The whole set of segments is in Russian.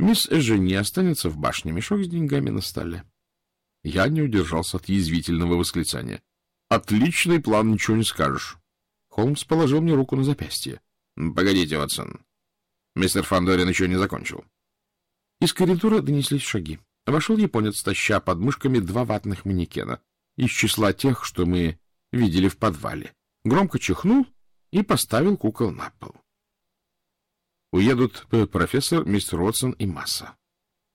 Мисс Эжени останется в башне, мешок с деньгами на столе. Я не удержался от язвительного восклицания. Отличный план, ничего не скажешь. Холмс положил мне руку на запястье. — Погодите, Ватсон. Мистер Фандорин еще не закончил. Из коридора донеслись шаги. Вошел японец, таща под мышками два ватных манекена из числа тех, что мы видели в подвале. Громко чихнул и поставил кукол на пол. Уедут профессор, мистер Уотсон и Масса.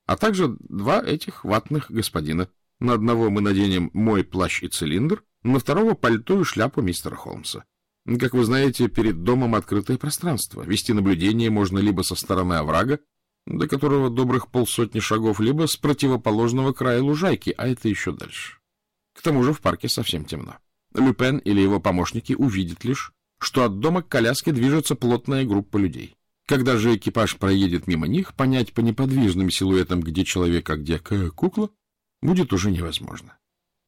А также два этих ватных господина. На одного мы наденем мой плащ и цилиндр, на второго — пальто и шляпу мистера Холмса. Как вы знаете, перед домом открытое пространство. Вести наблюдение можно либо со стороны оврага, до которого добрых полсотни шагов, либо с противоположного края лужайки, а это еще дальше. К тому же в парке совсем темно. Люпен или его помощники увидят лишь, что от дома к коляске движется плотная группа людей. Когда же экипаж проедет мимо них, понять по неподвижным силуэтам, где человек, а где кукла, будет уже невозможно.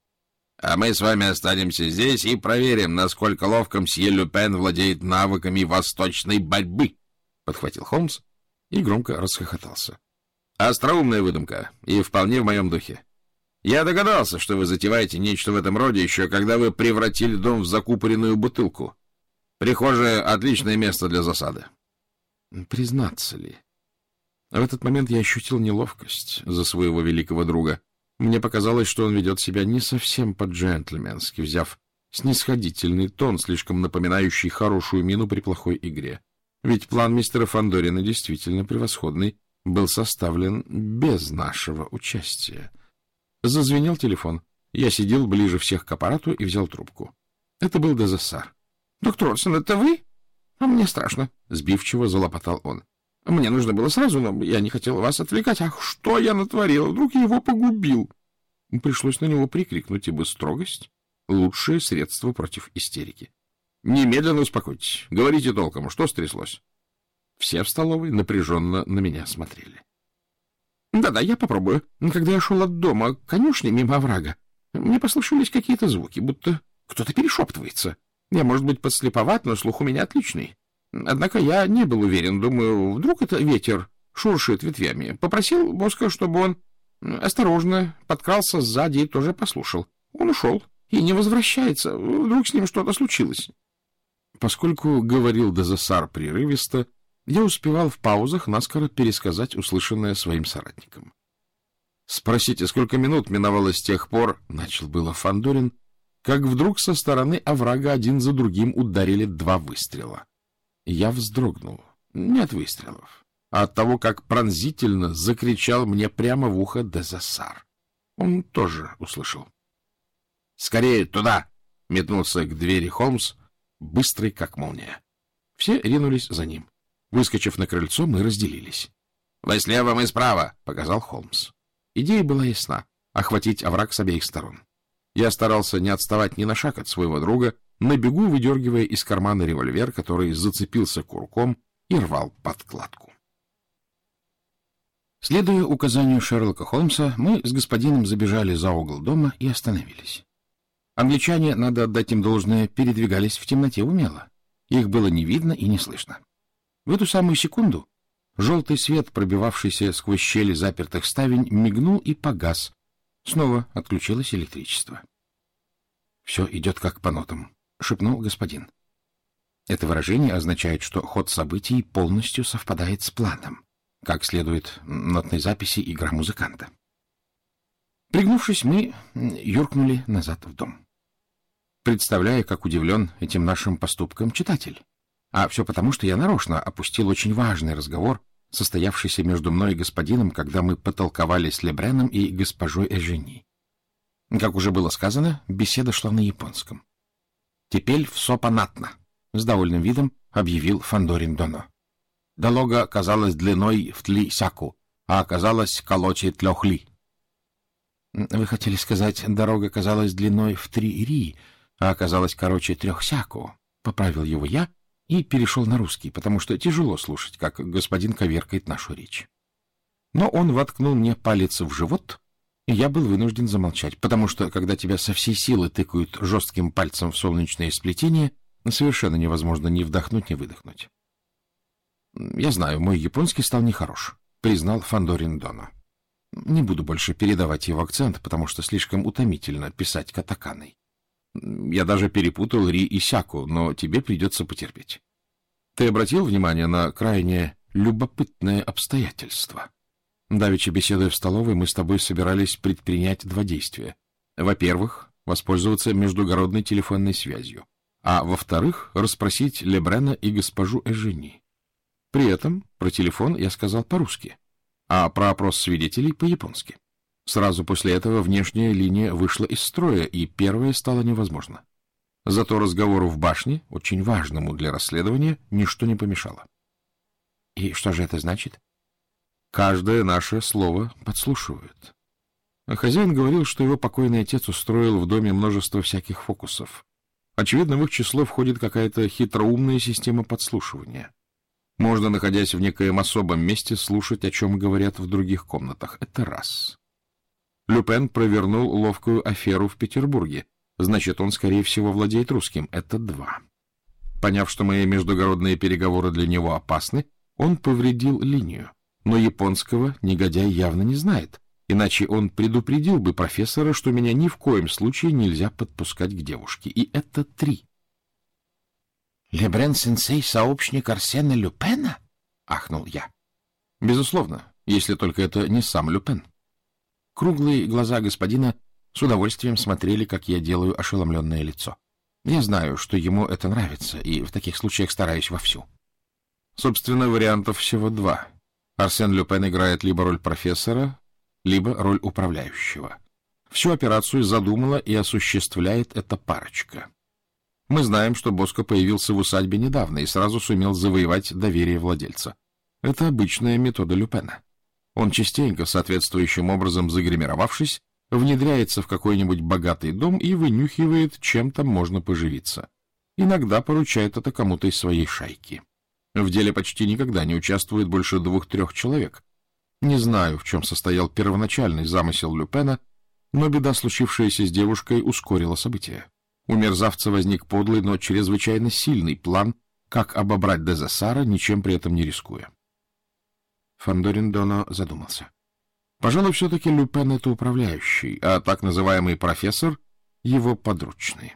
— А мы с вами останемся здесь и проверим, насколько ловко мсье Люпен владеет навыками восточной борьбы, — подхватил Холмс и громко расхохотался. — Остроумная выдумка и вполне в моем духе. Я догадался, что вы затеваете нечто в этом роде еще, когда вы превратили дом в закупоренную бутылку. Прихожая — отличное место для засады. Признаться ли? В этот момент я ощутил неловкость за своего великого друга. Мне показалось, что он ведет себя не совсем по-джентльменски, взяв снисходительный тон, слишком напоминающий хорошую мину при плохой игре. Ведь план мистера Фандорина действительно превосходный, был составлен без нашего участия. Зазвенел телефон. Я сидел ближе всех к аппарату и взял трубку. Это был Дезессар. — Доктор Отсон, это вы? — А мне страшно, — сбивчиво залопотал он. — Мне нужно было сразу, но я не хотел вас отвлекать. Ах, что я натворил? Вдруг я его погубил? Пришлось на него прикрикнуть, ибо строгость — лучшее средство против истерики. — Немедленно успокойтесь. Говорите толком, что стряслось? Все в столовой напряженно на меня смотрели. Да-да, я попробую. Когда я шел от дома к конюшне мимо оврага, мне послышались какие-то звуки, будто кто-то перешептывается. Я, может быть, подслеповат, но слух у меня отличный. Однако я не был уверен. Думаю, вдруг это ветер шуршит ветвями. Попросил Боска, чтобы он осторожно подкрался сзади и тоже послушал. Он ушел и не возвращается. Вдруг с ним что-то случилось. Поскольку говорил Дезессар прерывисто, я успевал в паузах наскоро пересказать услышанное своим соратникам. «Спросите, сколько минут миновало с тех пор?» — начал было Фандорин, как вдруг со стороны оврага один за другим ударили два выстрела. Я вздрогнул. Не от выстрелов, а от того, как пронзительно закричал мне прямо в ухо Дезасар. Он тоже услышал. «Скорее туда!» — метнулся к двери Холмс, быстрый как молния. Все ринулись за ним. Выскочив на крыльцо, мы разделились. — Вы слева, мы справа! — показал Холмс. Идея была ясна — охватить овраг с обеих сторон. Я старался не отставать ни на шаг от своего друга, на бегу выдергивая из кармана револьвер, который зацепился курком и рвал подкладку. Следуя указанию Шерлока Холмса, мы с господином забежали за угол дома и остановились. Англичане, надо отдать им должное, передвигались в темноте умело. Их было не видно и не слышно. В эту самую секунду желтый свет, пробивавшийся сквозь щели запертых ставень, мигнул и погас, Снова отключилось электричество. — Все идет как по нотам, — шепнул господин. Это выражение означает, что ход событий полностью совпадает с планом, как следует нотной записи игра музыканта. Пригнувшись, мы юркнули назад в дом. Представляя, как удивлен этим нашим поступком читатель. А все потому, что я нарочно опустил очень важный разговор состоявшийся между мной и господином, когда мы потолковали с Лебреном и госпожой Эжени. Как уже было сказано, беседа шла на японском. «Теперь все понятно», — с довольным видом объявил Фандорин Доно. Дорога казалась длиной в тли сяку, а оказалась колочи трех ли. Вы хотели сказать, дорога казалась длиной в три ри, а оказалась короче трех сяку, — поправил его я, и перешел на русский, потому что тяжело слушать, как господин коверкает нашу речь. Но он воткнул мне палец в живот, и я был вынужден замолчать, потому что, когда тебя со всей силы тыкают жестким пальцем в солнечное сплетение, совершенно невозможно ни вдохнуть, ни выдохнуть. Я знаю, мой японский стал нехорош. признал Фандорин Дона. Не буду больше передавать его акцент, потому что слишком утомительно писать катаканой. Я даже перепутал Ри и Сяку, но тебе придется потерпеть. Ты обратил внимание на крайне любопытное обстоятельство? Давеча, беседуя в столовой, мы с тобой собирались предпринять два действия. Во-первых, воспользоваться междугородной телефонной связью, а во-вторых, расспросить Лебрена и госпожу Эжени. При этом про телефон я сказал по-русски, а про опрос свидетелей по-японски. Сразу после этого внешняя линия вышла из строя, и первое стало невозможно. Зато разговору в башне, очень важному для расследования, ничто не помешало. И что же это значит? Каждое наше слово подслушивают. А хозяин говорил, что его покойный отец устроил в доме множество всяких фокусов. Очевидно, в их число входит какая-то хитроумная система подслушивания. Можно, находясь в некоем особом месте, слушать, о чем говорят в других комнатах. Это раз. Люпен провернул ловкую аферу в Петербурге. Значит, он, скорее всего, владеет русским. Это два. Поняв, что мои междугородные переговоры для него опасны, он повредил линию. Но японского негодяй явно не знает, иначе он предупредил бы профессора, что меня ни в коем случае нельзя подпускать к девушке. И это три. Лебрен-сенсей — сообщник Арсена Люпена? — ахнул я. — Безусловно, если только это не сам Люпен. Круглые глаза господина с удовольствием смотрели, как я делаю ошеломленное лицо. Я знаю, что ему это нравится, и в таких случаях стараюсь вовсю. Собственно, вариантов всего два. Арсен Люпен играет либо роль профессора, либо роль управляющего. Всю операцию задумала и осуществляет эта парочка. Мы знаем, что Боско появился в усадьбе недавно и сразу сумел завоевать доверие владельца. Это обычная метода Люпена. Он частенько, соответствующим образом загримировавшись, внедряется в какой-нибудь богатый дом и вынюхивает, чем там можно поживиться. Иногда поручает это кому-то из своей шайки. В деле почти никогда не участвует больше двух-трех человек. Не знаю, в чем состоял первоначальный замысел Люпена, но беда, случившаяся с девушкой, ускорила события. У мерзавца возник подлый, но чрезвычайно сильный план, как обобрать Дезессара, ничем при этом не рискуя. Фандорин Доно задумался. Пожалуй, все-таки Люпен — это управляющий, а так называемый профессор — его подручный.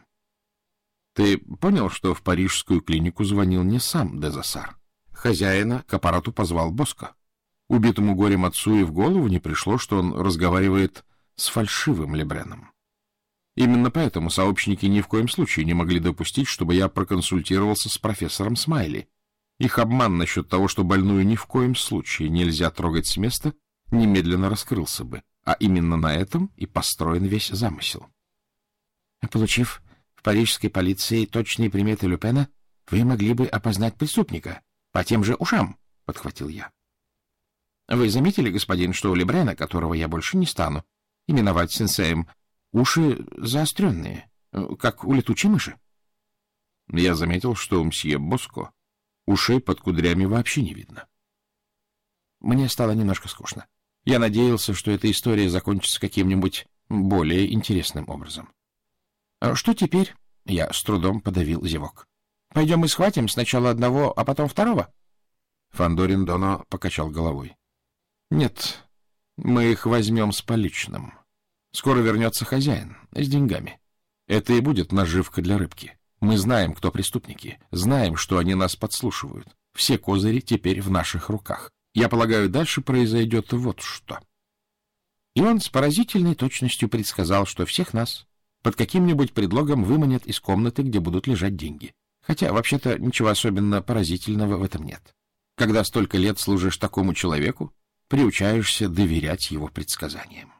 Ты понял, что в парижскую клинику звонил не сам Дезессар? Хозяина к аппарату позвал Боско. Убитому горем отцу и в голову не пришло, что он разговаривает с фальшивым Лебреном. Именно поэтому сообщники ни в коем случае не могли допустить, чтобы я проконсультировался с профессором Смайли. Их обман насчет того, что больную ни в коем случае нельзя трогать с места, немедленно раскрылся бы, а именно на этом и построен весь замысел. Получив в парижской полиции точные приметы Люпена, вы могли бы опознать преступника по тем же ушам, — подхватил я. Вы заметили, господин, что у Лебрена, которого я больше не стану именовать сенсеем, Уши заостренные, как у летучей мыши. Я заметил, что у мсье Боско ушей под кудрями вообще не видно. Мне стало немножко скучно. Я надеялся, что эта история закончится каким-нибудь более интересным образом. А что теперь? Я с трудом подавил зевок. Пойдем и схватим сначала одного, а потом второго? Фандорин Доно покачал головой. Нет, мы их возьмем с поличным. Скоро вернется хозяин с деньгами. Это и будет наживка для рыбки. Мы знаем, кто преступники, знаем, что они нас подслушивают. Все козыри теперь в наших руках. Я полагаю, дальше произойдет вот что. И он с поразительной точностью предсказал, что всех нас под каким-нибудь предлогом выманят из комнаты, где будут лежать деньги. Хотя, вообще-то, ничего особенно поразительного в этом нет. Когда столько лет служишь такому человеку, приучаешься доверять его предсказаниям.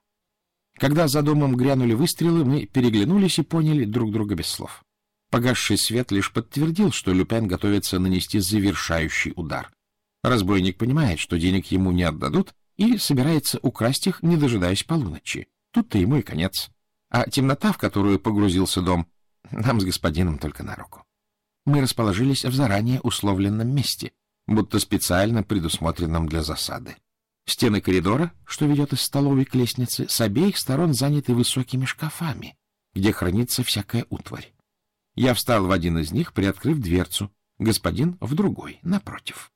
Когда за домом грянули выстрелы, мы переглянулись и поняли друг друга без слов. Погасший свет лишь подтвердил, что Люпен готовится нанести завершающий удар. Разбойник понимает, что денег ему не отдадут, и собирается украсть их, не дожидаясь полуночи. Тут-то ему и конец. А темнота, в которую погрузился дом, нам с господином только на руку. Мы расположились в заранее условленном месте, будто специально предусмотренном для засады. Стены коридора, что ведет из столовой к лестнице, с обеих сторон заняты высокими шкафами, где хранится всякая утварь. Я встал в один из них, приоткрыв дверцу, господин в другой, напротив.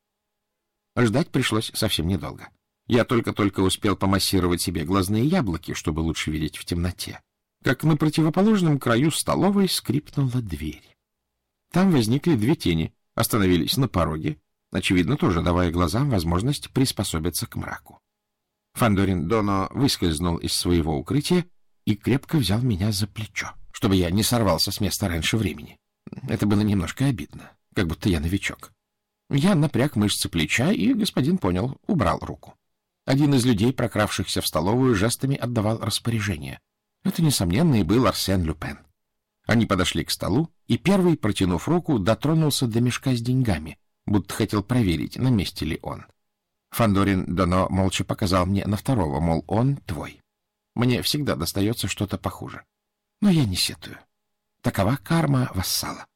Ждать пришлось совсем недолго. Я только-только успел помассировать себе глазные яблоки, чтобы лучше видеть в темноте, как на противоположном краю столовой скрипнула дверь. Там возникли две тени, остановились на пороге, очевидно, тоже давая глазам возможность приспособиться к мраку. Фандорин Доно выскользнул из своего укрытия и крепко взял меня за плечо, чтобы я не сорвался с места раньше времени. Это было немножко обидно, как будто я новичок. Я напряг мышцы плеча, и господин понял, убрал руку. Один из людей, прокравшихся в столовую, жестами отдавал распоряжение. Это, несомненно, и был Арсен Люпен. Они подошли к столу, и первый, протянув руку, дотронулся до мешка с деньгами, будто хотел проверить, на месте ли он. Фандорин Дано молча показал мне на второго, мол, он твой. Мне всегда достается что-то похуже. Но я не сетую. Такова карма вассала.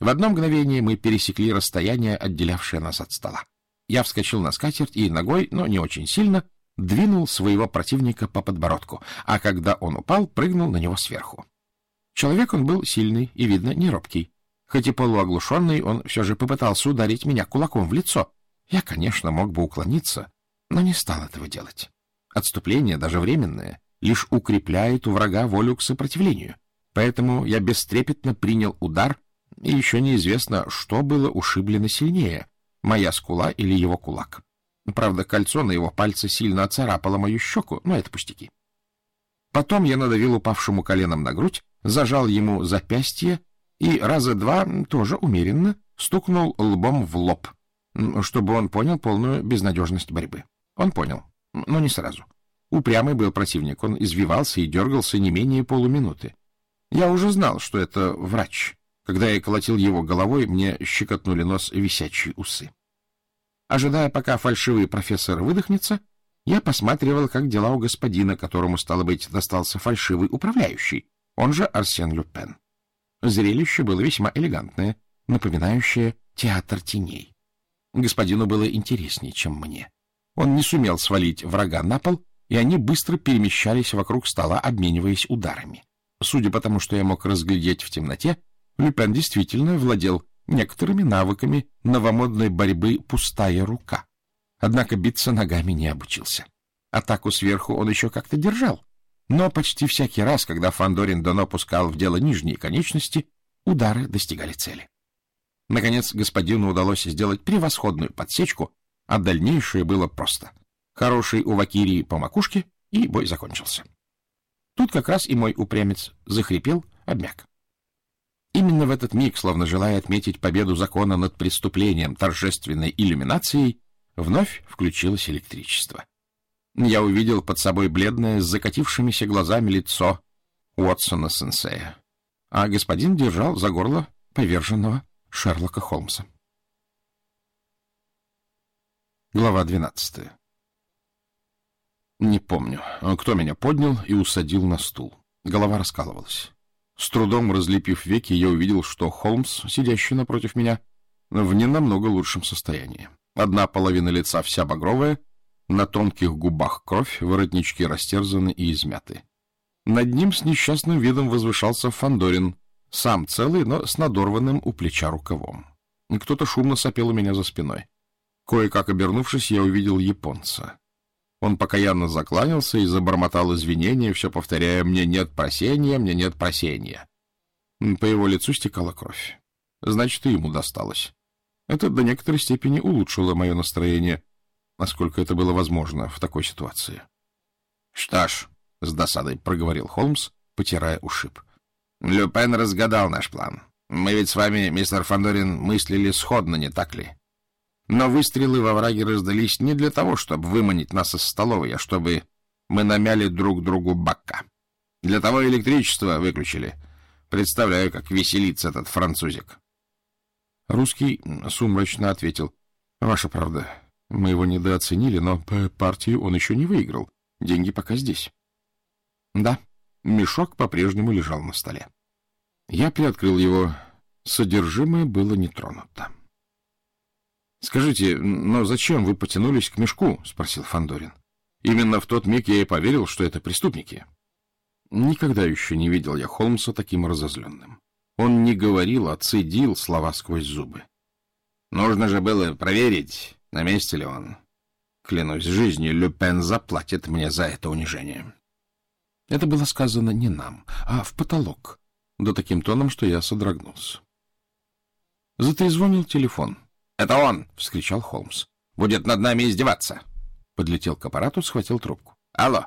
В одно мгновение мы пересекли расстояние, отделявшее нас от стола. Я вскочил на скатерть и ногой, но не очень сильно, двинул своего противника по подбородку, а когда он упал, прыгнул на него сверху. Человек он был сильный и, видно, не робкий. Хоть и полуоглушенный, он все же попытался ударить меня кулаком в лицо. Я, конечно, мог бы уклониться, но не стал этого делать. Отступление, даже временное, лишь укрепляет у врага волю к сопротивлению. Поэтому я бестрепетно принял удар, и еще неизвестно, что было ушиблено сильнее — моя скула или его кулак. Правда, кольцо на его пальце сильно оцарапало мою щеку, но это пустяки. Потом я надавил упавшему коленом на грудь, зажал ему запястье и раза два, тоже умеренно, стукнул лбом в лоб, чтобы он понял полную безнадежность борьбы. Он понял, но не сразу. Упрямый был противник, он извивался и дергался не менее полуминуты. Я уже знал, что это врач. Когда я колотил его головой, мне щекотнули нос висячие усы. Ожидая, пока фальшивый профессор выдохнется, я посматривал, как дела у господина, которому, стало быть, достался фальшивый управляющий, он же Арсен Люпен. Зрелище было весьма элегантное, напоминающее театр теней. Господину было интереснее, чем мне. Он не сумел свалить врага на пол, и они быстро перемещались вокруг стола, обмениваясь ударами. Судя по тому, что я мог разглядеть в темноте, Люпен действительно владел некоторыми навыками новомодной борьбы «пустая рука». Однако биться ногами не обучился. Атаку сверху он еще как-то держал, но почти всякий раз, когда Фандорин Доно пускал в дело нижние конечности, удары достигали цели. Наконец, господину удалось сделать превосходную подсечку, а дальнейшее было просто. Хороший у Вакирии по макушке, и бой закончился. Тут как раз и мой упрямец захрипел, обмяк. Именно в этот миг, словно желая отметить победу закона над преступлением торжественной иллюминацией, вновь включилось электричество я увидел под собой бледное с закатившимися глазами лицо Уотсона-сенсея, а господин держал за горло поверженного Шерлока Холмса. Глава двенадцатая. Не помню, кто меня поднял и усадил на стул. Голова раскалывалась. С трудом разлепив веки, я увидел, что Холмс, сидящий напротив меня, в не намного лучшем состоянии. Одна половина лица вся багровая, на тонких губах кровь, воротнички растерзаны и измяты. Над ним с несчастным видом возвышался Фандорин, сам целый, но с надорванным у плеча рукавом. Кто-то шумно сопел у меня за спиной. Кое-как обернувшись, я увидел японца. Он покаянно закланялся и забормотал извинения, все повторяя «мне нет просения, мне нет просения». По его лицу стекала кровь. Значит, и ему досталось. Это до некоторой степени улучшило мое настроение насколько это было возможно в такой ситуации. — Что ж, — с досадой проговорил Холмс, потирая ушиб. — Люпен разгадал наш план. Мы ведь с вами, мистер Фандорин, мыслили сходно, не так ли? Но выстрелы во враге раздались не для того, чтобы выманить нас из столовой, а чтобы мы намяли друг другу бака. Для того электричество выключили. Представляю, как веселится этот французик. Русский сумрачно ответил. — Ваша правда. Мы его недооценили, но партию он еще не выиграл. Деньги пока здесь. Да, мешок по-прежнему лежал на столе. Я приоткрыл его. Содержимое было не тронуто. — Скажите, но зачем вы потянулись к мешку? — спросил Фандорин. Именно в тот миг я и поверил, что это преступники. Никогда еще не видел я Холмса таким разозленным. Он не говорил, а цедил слова сквозь зубы. — Нужно же было проверить, на месте ли он? Клянусь жизнью, Люпен заплатит мне за это унижение. Это было сказано не нам, а в потолок, да таким тоном, что я содрогнулся. Затрезвонил телефон. «Это он!» — вскричал Холмс. «Будет над нами издеваться!» Подлетел к аппарату, схватил трубку. «Алло!»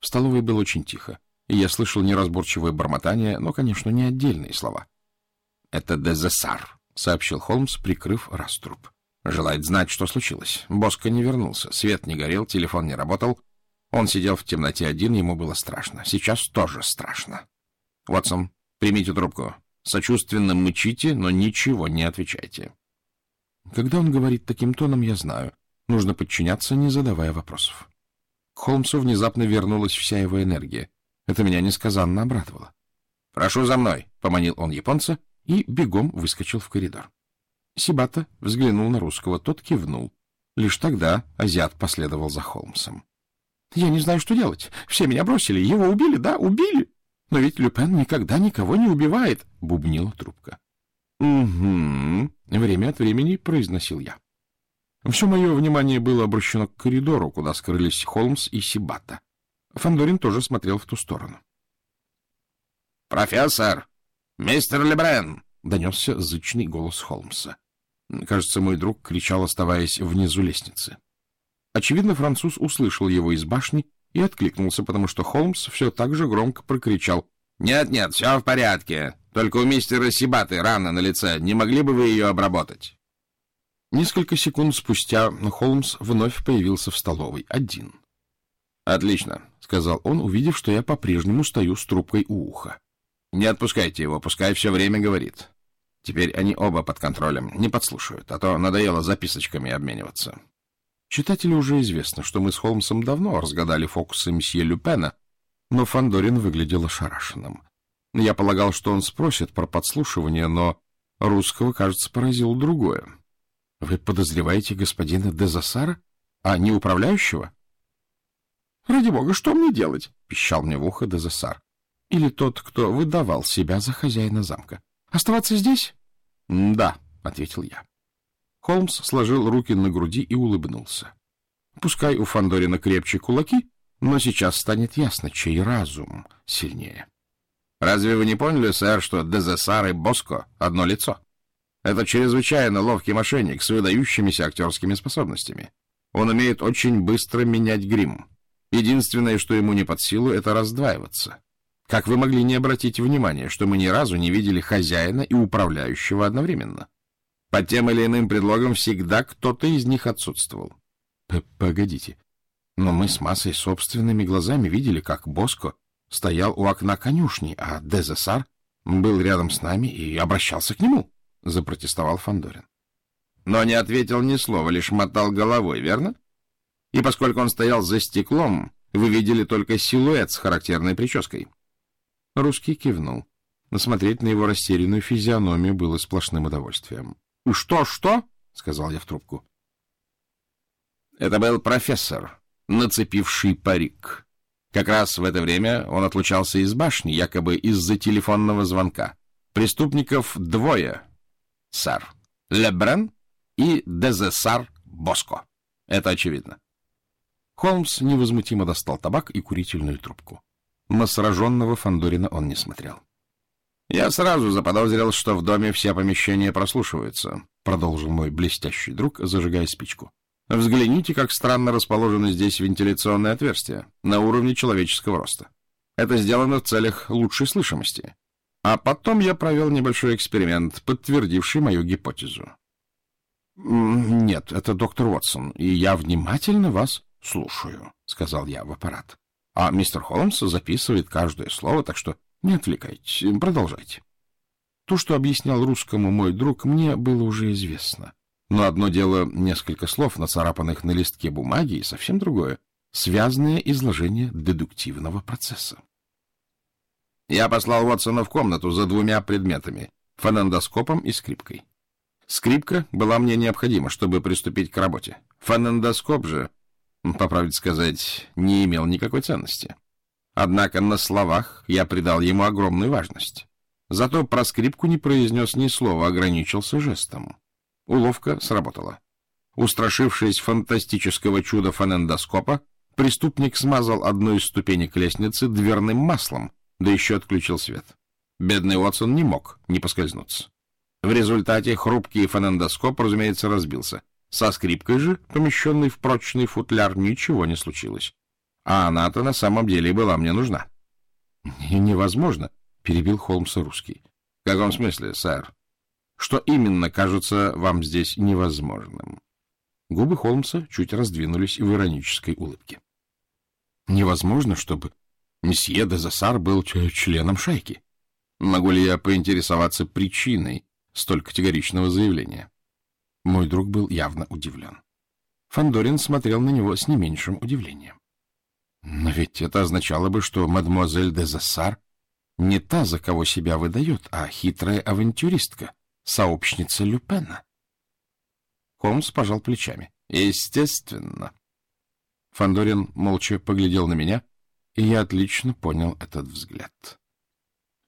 В столовой было очень тихо, и я слышал неразборчивое бормотание, но, конечно, не отдельные слова. «Это Дезессар», — сообщил Холмс, прикрыв раструб. «Желает знать, что случилось. Боско не вернулся, свет не горел, телефон не работал. Он сидел в темноте один, ему было страшно. Сейчас тоже страшно. Вотсон, примите трубку. Сочувственно мычите, но ничего не отвечайте. Когда он говорит таким тоном, я знаю. Нужно подчиняться, не задавая вопросов. К Холмсу внезапно вернулась вся его энергия. Это меня несказанно обрадовало. «Прошу за мной», — поманил он японца и бегом выскочил в коридор. Сибата взглянул на русского, тот кивнул. Лишь тогда азиат последовал за Холмсом. — Я не знаю, что делать. Все меня бросили. Его убили, да, убили. Но ведь Люпен никогда никого не убивает, — бубнила трубка. — Угу, — время от времени произносил я. Все мое внимание было обращено к коридору, куда скрылись Холмс и Сибата. Фандорин тоже смотрел в ту сторону. «Профессор! Мистер Лебрен!» — донесся зычный голос Холмса. Кажется, мой друг кричал, оставаясь внизу лестницы. Очевидно, француз услышал его из башни и откликнулся, потому что Холмс все так же громко прокричал. «Нет-нет, все в порядке. Только у мистера Сибаты рана на лице. Не могли бы вы ее обработать?» Несколько секунд спустя Холмс вновь появился в столовой. Один. «Отлично», — сказал он, увидев, что я по-прежнему стою с трубкой у уха. «Не отпускайте его, пускай все время говорит. Теперь они оба под контролем, не подслушают, а то надоело записочками обмениваться». Читателю уже известно, что мы с Холмсом давно разгадали фокусы мсье Люпена, но Фандорин выглядел ошарашенным. Я полагал, что он спросит про подслушивание, но русского, кажется, поразило другое. — Вы подозреваете господина Дезасара, а не управляющего? — Ради бога, что мне делать? — пищал мне в ухо Дезасар. — Или тот, кто выдавал себя за хозяина замка. — Оставаться здесь? — Да, — ответил я. Холмс сложил руки на груди и улыбнулся. Пускай у Фандорина крепче кулаки, но сейчас станет ясно, чей разум сильнее. Разве вы не поняли, сэр, что Дезессар и Боско — одно лицо? Это чрезвычайно ловкий мошенник с выдающимися актерскими способностями. Он умеет очень быстро менять грим. Единственное, что ему не под силу, — это раздваиваться. Как вы могли не обратить внимания, что мы ни разу не видели хозяина и управляющего одновременно? Под тем или иным предлогом всегда кто-то из них отсутствовал. — Погодите. Но мы с массой собственными глазами видели, как Боско стоял у окна конюшни, а Дезесар был рядом с нами и обращался к нему, — запротестовал Фандорин. Но не ответил ни слова, лишь мотал головой, верно? И поскольку он стоял за стеклом, вы видели только силуэт с характерной прической. Русский кивнул. Но смотреть на его растерянную физиономию было сплошным удовольствием. «Что, что?» — сказал я в трубку. Это был профессор, нацепивший парик. Как раз в это время он отлучался из башни, якобы из-за телефонного звонка. Преступников двое, сэр. Лебрен и Дезессар Боско. Это очевидно. Холмс невозмутимо достал табак и курительную трубку. На сраженного Фандорина он не смотрел. «Я сразу заподозрил, что в доме все помещения прослушиваются», — продолжил мой блестящий друг, зажигая спичку. «Взгляните, как странно расположены здесь вентиляционные отверстия на уровне человеческого роста. Это сделано в целях лучшей слышимости. А потом я провел небольшой эксперимент, подтвердивший мою гипотезу». «Нет, это доктор Уотсон, и я внимательно вас слушаю», — сказал я в аппарат. «А мистер Холмс записывает каждое слово, так что не отвлекайтесь, продолжайте. То, что объяснял русскому мой друг, мне было уже известно. Но одно дело несколько слов, нацарапанных на листке бумаги, и совсем другое — связанное изложение дедуктивного процесса. Я послал Уотсона в комнату за двумя предметами — фонендоскопом и скрипкой. Скрипка была мне необходима, чтобы приступить к работе. Фонендоскоп же, по правде сказать, не имел никакой ценности. Однако на словах я придал ему огромную важность. Зато про скрипку не произнес ни слова, ограничился жестом. Уловка сработала. Устрашившись фантастического чуда фонендоскопа, преступник смазал одну из ступенек лестницы дверным маслом, да еще отключил свет. Бедный Уотсон не мог не поскользнуться. В результате хрупкий фонендоскоп, разумеется, разбился. Со скрипкой же, помещенной в прочный футляр, ничего не случилось. А она-то на самом деле была мне нужна. — Невозможно, — перебил Холмса русский. — В каком смысле, сэр? Что именно кажется вам здесь невозможным? Губы Холмса чуть раздвинулись в иронической улыбке. — Невозможно, чтобы месье де Засар был членом шайки. Могу ли я поинтересоваться причиной столь категоричного заявления? Мой друг был явно удивлен. Фандорин смотрел на него с не меньшим удивлением. Но ведь это означало бы, что мадемуазель де Зассар не та, за кого себя выдает, а хитрая авантюристка, сообщница Люпена. Холмс пожал плечами. Естественно. Фандорин молча поглядел на меня, и я отлично понял этот взгляд.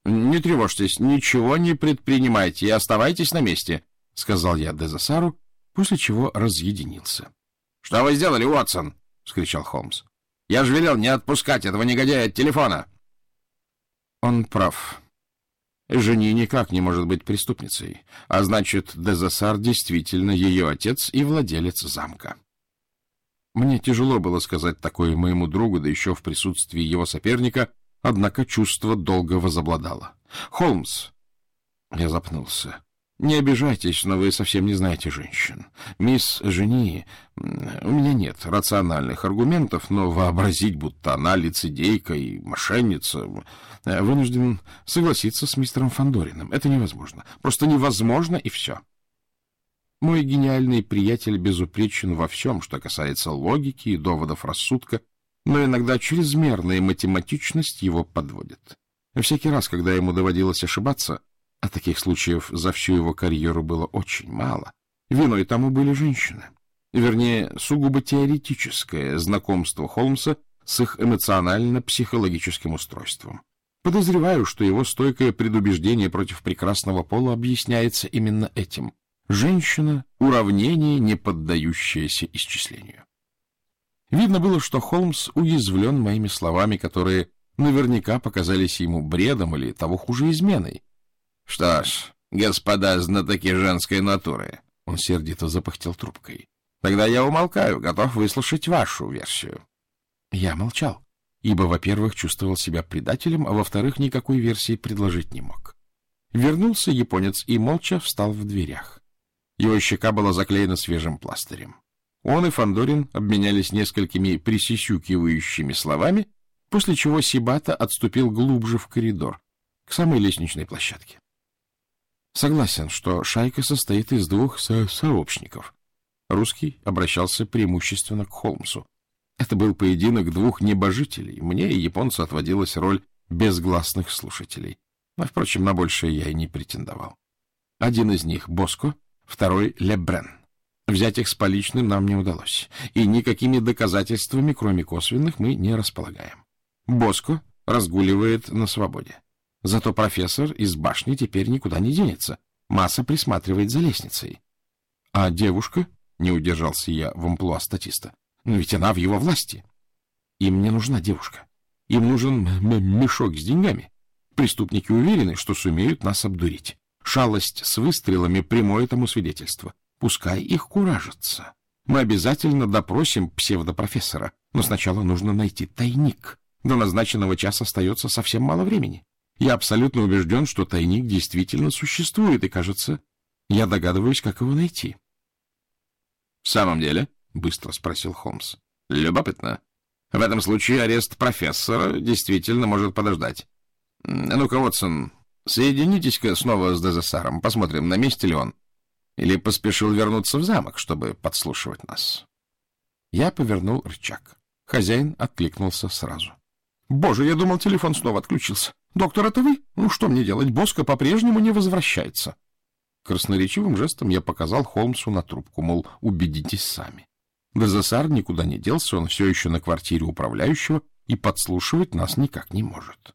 — Не тревожьтесь, ничего не предпринимайте и оставайтесь на месте, — сказал я Дезасару, после чего разъединился. — Что вы сделали, Уотсон? — вскричал Холмс. — Я же велел не отпускать этого негодяя от телефона. Он прав. Жени никак не может быть преступницей, а значит, Дезасар действительно ее отец и владелец замка. Мне тяжело было сказать такое моему другу, да еще в присутствии его соперника, однако чувство долго возобладало. «Холмс!» Я запнулся. «Не обижайтесь, но вы совсем не знаете женщин. Мисс Жени... У меня нет рациональных аргументов, но вообразить, будто она лицедейка и мошенница... Вынужден согласиться с мистером Фандориным. Это невозможно. Просто невозможно, и все». Мой гениальный приятель безупречен во всем, что касается логики и доводов рассудка, но иногда чрезмерная математичность его подводит. Всякий раз, когда ему доводилось ошибаться, а таких случаев за всю его карьеру было очень мало, виной тому были женщины. Вернее, сугубо теоретическое знакомство Холмса с их эмоционально-психологическим устройством. Подозреваю, что его стойкое предубеждение против прекрасного пола объясняется именно этим. Женщина — уравнение, не поддающееся исчислению. Видно было, что Холмс уязвлен моими словами, которые наверняка показались ему бредом или того хуже изменой. — Что ж, господа знатоки женской натуры, — он сердито запахтел трубкой, — тогда я умолкаю, готов выслушать вашу версию. Я молчал, ибо, во-первых, чувствовал себя предателем, а во-вторых, никакой версии предложить не мог. Вернулся японец и молча встал в дверях. Его щека была заклеена свежим пластырем. Он и Фандорин обменялись несколькими присисюкивающими словами, после чего Сибата отступил глубже в коридор, к самой лестничной площадке. Согласен, что шайка состоит из двух со сообщников. Русский обращался преимущественно к Холмсу. Это был поединок двух небожителей. Мне и японцу отводилась роль безгласных слушателей. Но, впрочем, на большее я и не претендовал. Один из них — Боско, второй — Лебрен. Взять их с поличным нам не удалось, и никакими доказательствами, кроме косвенных, мы не располагаем. Боско разгуливает на свободе. Зато профессор из башни теперь никуда не денется. Масса присматривает за лестницей. А девушка, не удержался я в амплуа статиста, но ведь она в его власти. Им не нужна девушка. Им нужен мешок с деньгами. Преступники уверены, что сумеют нас обдурить. Шалость с выстрелами — прямое тому свидетельство. Пускай их куражатся. Мы обязательно допросим псевдопрофессора, но сначала нужно найти тайник. До назначенного часа остается совсем мало времени. Я абсолютно убежден, что тайник действительно существует, и, кажется, я догадываюсь, как его найти. — В самом деле? — быстро спросил Холмс. — Любопытно. В этом случае арест профессора действительно может подождать. Ну-ка, Вотсон, Соединитесь-ка снова с Дезессаром, посмотрим, на месте ли он. Или поспешил вернуться в замок, чтобы подслушивать нас. Я повернул рычаг. Хозяин откликнулся сразу. — Боже, я думал, телефон снова отключился. Доктор, это вы? Ну, что мне делать? Боско по-прежнему не возвращается. Красноречивым жестом я показал Холмсу на трубку, мол, убедитесь сами. Дезессар никуда не делся, он все еще на квартире управляющего и подслушивать нас никак не может.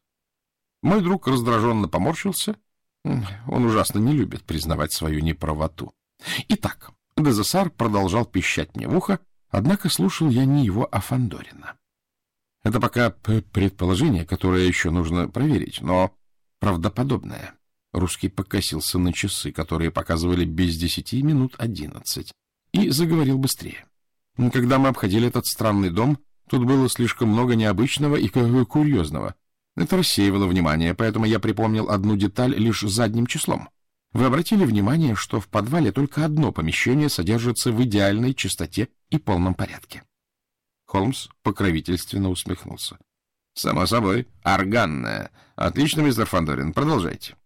Мой друг раздраженно поморщился. Он ужасно не любит признавать свою неправоту. Итак, Дезессар продолжал пищать мне в ухо, однако слушал я не его, а Фандорина. Это пока предположение, которое еще нужно проверить, но правдоподобное. Русский покосился на часы, которые показывали без десяти минут одиннадцать, и заговорил быстрее. Когда мы обходили этот странный дом, тут было слишком много необычного и курьезного. Это рассеивало внимание, поэтому я припомнил одну деталь лишь задним числом. Вы обратили внимание, что в подвале только одно помещение содержится в идеальной чистоте и полном порядке? Холмс покровительственно усмехнулся. — Само собой. Органная. Отлично, мистер Фандорин. Продолжайте.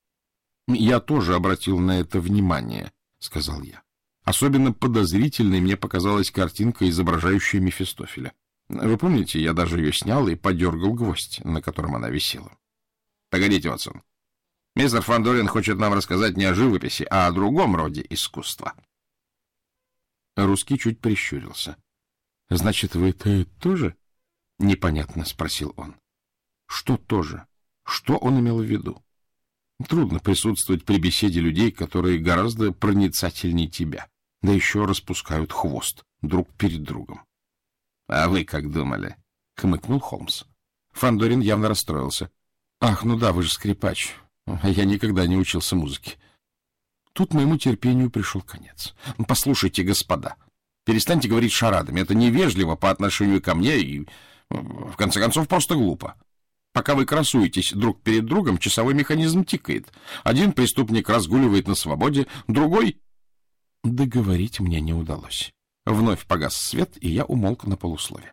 — Я тоже обратил на это внимание, — сказал я. Особенно подозрительной мне показалась картинка, изображающая Мефистофеля. Вы помните, я даже ее снял и подергал гвоздь, на котором она висела. — Погодите, Ватсон. Мистер Фандорин хочет нам рассказать не о живописи, а о другом роде искусства. Русский чуть прищурился. — Значит, вы это тоже? — непонятно спросил он. — Что тоже? Что он имел в виду? Трудно присутствовать при беседе людей, которые гораздо проницательнее тебя, да еще распускают хвост друг перед другом. — А вы как думали? — хмыкнул Холмс. Фандорин явно расстроился. — Ах, ну да, вы же скрипач. Я никогда не учился музыке. Тут моему терпению пришел конец. — Послушайте, господа, Перестаньте говорить шарадами. Это невежливо по отношению ко мне и, в конце концов, просто глупо. Пока вы красуетесь друг перед другом, часовой механизм тикает. Один преступник разгуливает на свободе, другой... Договорить мне не удалось. Вновь погас свет, и я умолк на полуслове.